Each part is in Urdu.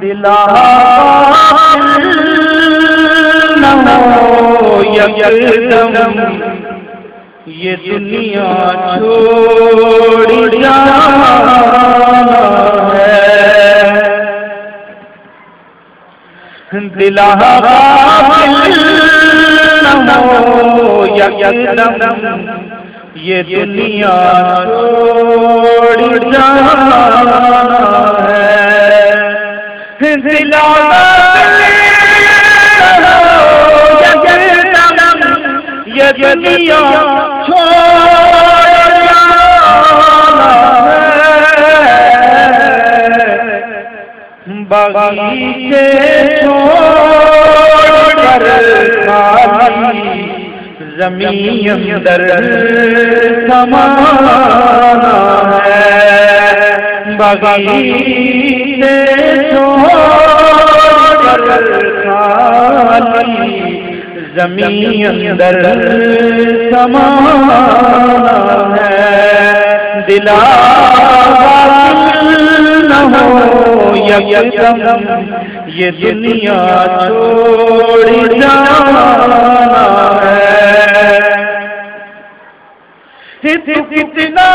دلا یہ دنیا چھوڑ جانا ہے دلا یہ دنیا چھوڑ جانا یہ دنیا چھوڑ باغیچے چھوڑ کر خالی زمین اندر سمانا ہے باغیچے چھوڑ کر خالی زمین اندر سمانا ہے۔ دلا نہ ہو یکدم یہ دنیا چھوڑ جانا ہے۔ کتنا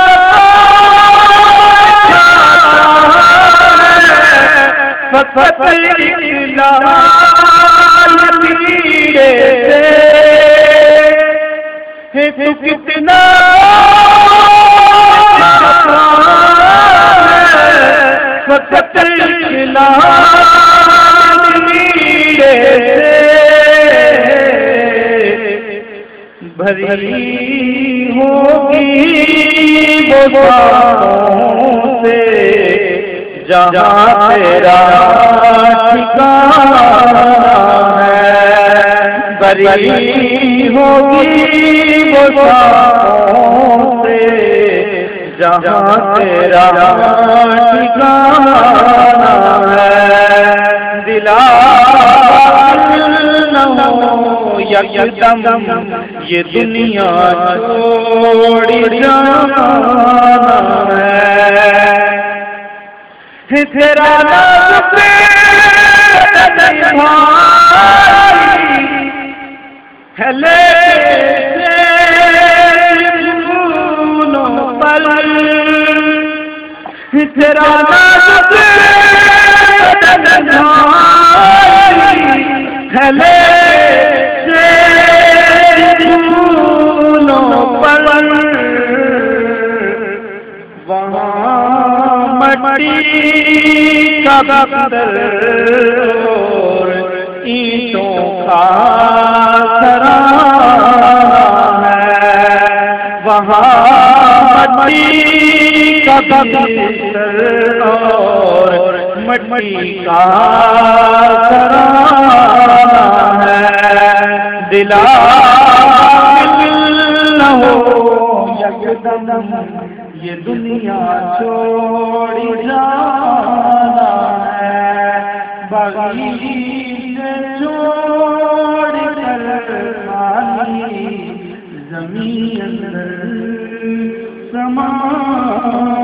کتنا بھری ہوگی بوسوں سے جہاں تیرا ٹھکانا ہے بری ہوگی بوسوں سے، جہاں تیرا ٹھکانا ہے۔ دلا یکدم، یہ دنیا چھوڑ جانا ہے۔ تیرا نام ہلے تیرا ہلے مٹی کا اور اینٹوں کا سرانا ہے۔ وہاں مٹی کا بدل اور مٹی کا سرانا ہے۔ دلا نہ ہو یکدم یہ دنیا چھوڑ جانا ہے۔ باغی چھوڑ زمین اندر سما